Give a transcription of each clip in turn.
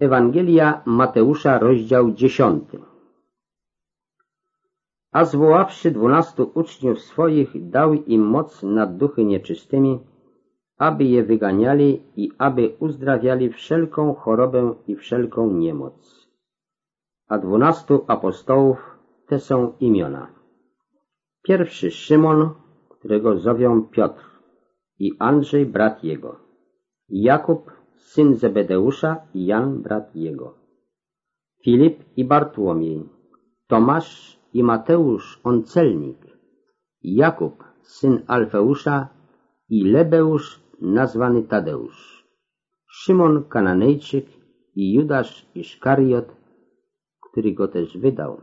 Ewangelia Mateusza, rozdział dziesiąty. A zwoławszy dwunastu uczniów swoich, dał im moc nad duchy nieczystymi, aby je wyganiali i aby uzdrawiali wszelką chorobę i wszelką niemoc. A dwunastu apostołów te są imiona. Pierwszy Szymon, którego zowią Piotr i Andrzej brat jego, Jakub syn Zebedeusza i Jan brat jego, Filip i Bartłomiej, Tomasz i Mateusz on celnik, Jakub syn Alfeusza i Lebeusz nazwany Tadeusz, Szymon Kananejczyk i Judasz Iszkariot, który go też wydał.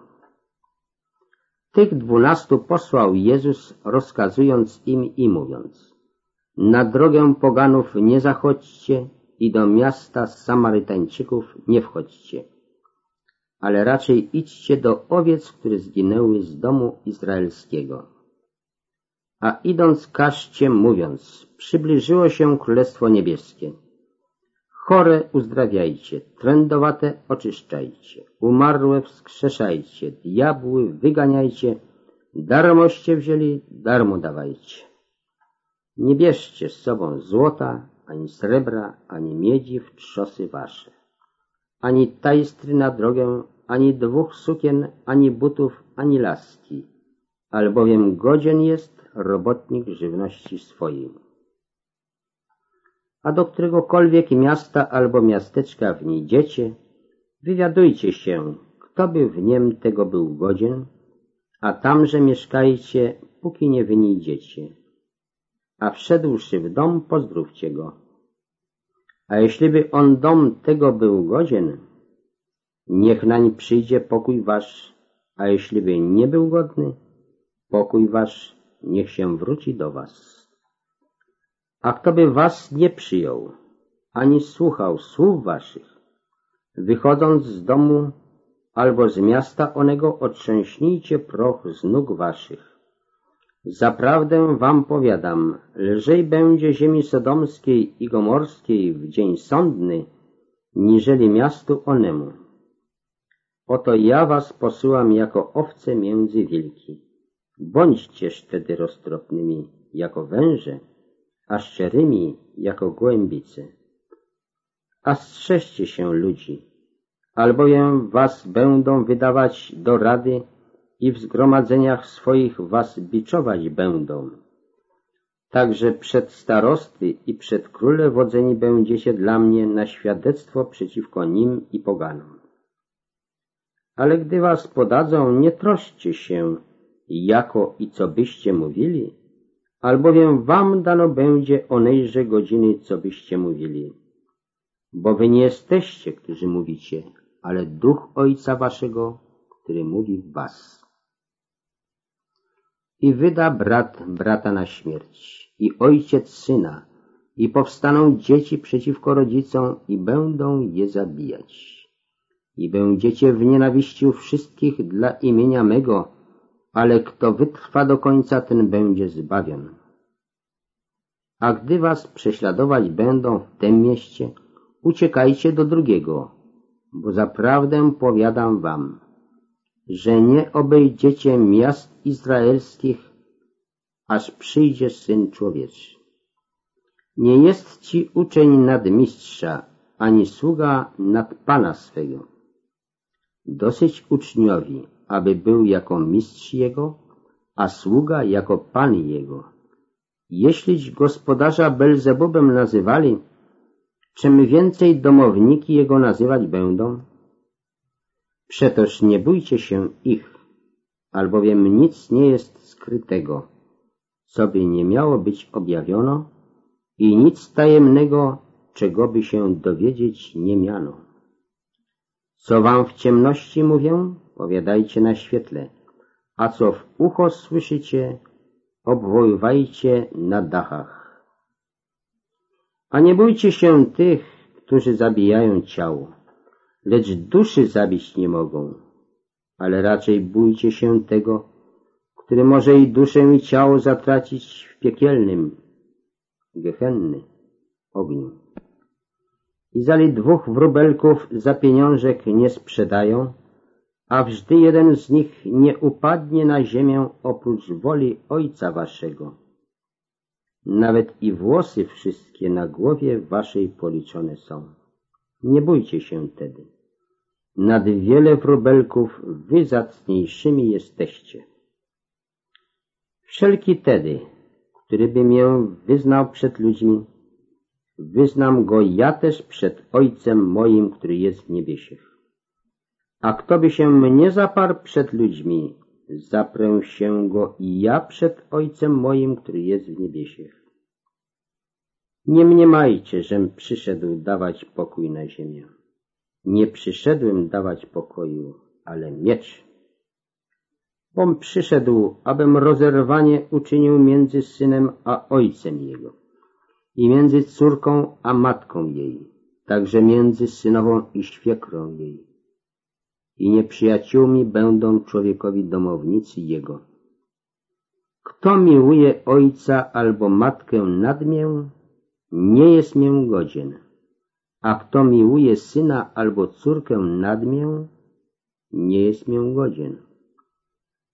Tych dwunastu posłał Jezus, rozkazując im i mówiąc Na drogę poganów nie zachodźcie i do miasta Samarytańczyków nie wchodźcie, ale raczej idźcie do owiec, które zginęły z domu izraelskiego. A idąc każcie mówiąc, przybliżyło się Królestwo Niebieskie. Chore uzdrawiajcie, trędowate oczyszczajcie, umarłe wskrzeszajcie, diabły wyganiajcie, darmoście wzięli, darmo dawajcie. Nie bierzcie z sobą złota, ani srebra, ani miedzi w trzosy wasze, ani tajstry na drogę, ani dwóch sukien, ani butów, ani laski, albowiem godzien jest robotnik żywności swojej. A do któregokolwiek miasta albo miasteczka w niej dziecie, wywiadujcie się, kto by w niem tego był godzien, a tamże mieszkajcie, póki nie wynijdziecie a wszedłszy w dom, pozdrówcie go. A jeśliby on dom tego był godzien, niech nań przyjdzie pokój wasz, a jeśliby nie był godny, pokój wasz niech się wróci do was. A kto by was nie przyjął, ani słuchał słów waszych, wychodząc z domu albo z miasta onego otrzęśnijcie proch z nóg waszych Zaprawdę wam powiadam, lżej będzie ziemi sodomskiej i gomorskiej w dzień sądny, niżeli miastu onemu. Oto ja was posyłam jako owce między wilki. Bądźcież wtedy roztropnymi jako węże, a szczerymi jako gołębice. A strzeżcie się ludzi, albowiem was będą wydawać do rady i w zgromadzeniach swoich was biczować będą. Także przed starosty i przed króle wodzeni będziecie dla mnie na świadectwo przeciwko nim i poganom. Ale gdy was podadzą, nie troszcie się, jako i co byście mówili, albowiem wam dano będzie onejże godziny, co byście mówili. Bo wy nie jesteście, którzy mówicie, ale duch Ojca waszego, który mówi w was i wyda brat brata na śmierć, i ojciec syna, i powstaną dzieci przeciwko rodzicom i będą je zabijać. I będziecie w nienawiści u wszystkich dla imienia mego, ale kto wytrwa do końca, ten będzie zbawiony. A gdy was prześladować będą w tym mieście, uciekajcie do drugiego, bo zaprawdę powiadam wam, że nie obejdziecie miast izraelskich, aż przyjdzie Syn Człowieczy. Nie jest ci uczeń nad mistrza, ani sługa nad Pana swego. Dosyć uczniowi, aby był jako mistrz jego, a sługa jako Pan jego. Jeśliś gospodarza Belzebubem nazywali, czym więcej domowniki jego nazywać będą? Przetoż nie bójcie się ich, albowiem nic nie jest skrytego, co by nie miało być objawiono i nic tajemnego, czego by się dowiedzieć nie miano. Co wam w ciemności mówię, powiadajcie na świetle, a co w ucho słyszycie, obwoływajcie na dachach. A nie bójcie się tych, którzy zabijają ciało, lecz duszy zabić nie mogą, ale raczej bójcie się tego, który może i duszę i ciało zatracić w piekielnym, gehenny ogniu. I zali dwóch wróbelków za pieniążek nie sprzedają, a wżdy jeden z nich nie upadnie na ziemię oprócz woli Ojca Waszego. Nawet i włosy wszystkie na głowie Waszej policzone są. Nie bójcie się tedy. Nad wiele wróbelków Wy zacniejszymi jesteście. Wszelki tedy, który by mię wyznał przed ludźmi, wyznam go ja też przed Ojcem moim, który jest w niebiesiech. A kto by się mnie zaparł przed ludźmi, zaprę się go i ja przed Ojcem moim, który jest w niebiesiech. Nie mniemajcie, żem przyszedł dawać pokój na ziemię. Nie przyszedłem dawać pokoju, ale miecz. Bom przyszedł, abym rozerwanie uczynił między synem a ojcem jego i między córką a matką jej, także między synową i świekrą jej i nieprzyjaciółmi będą człowiekowi domownicy jego. Kto miłuje ojca albo matkę nad mię, nie jest mię godzien, a kto miłuje syna albo córkę nad mię, nie jest mię godzien.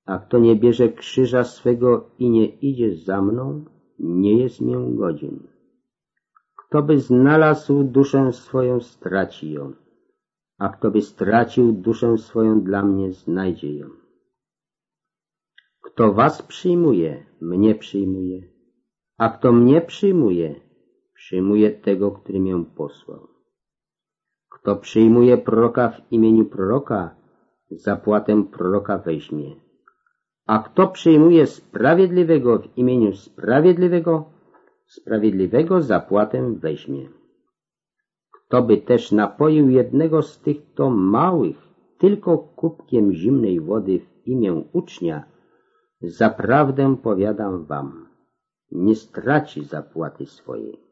A kto nie bierze krzyża swego i nie idzie za mną, nie jest mię godzien. Kto by znalazł duszę swoją, straci ją a kto by stracił duszę swoją dla mnie, znajdzie ją. Kto was przyjmuje, mnie przyjmuje, a kto mnie przyjmuje, przyjmuje tego, który mię posłał. Kto przyjmuje proroka w imieniu proroka, zapłatę proroka weźmie. A kto przyjmuje sprawiedliwego w imieniu sprawiedliwego, sprawiedliwego zapłatę weźmie. To by też napoił jednego z tych to małych, tylko kubkiem zimnej wody w imię ucznia, zaprawdę powiadam wam, nie straci zapłaty swojej.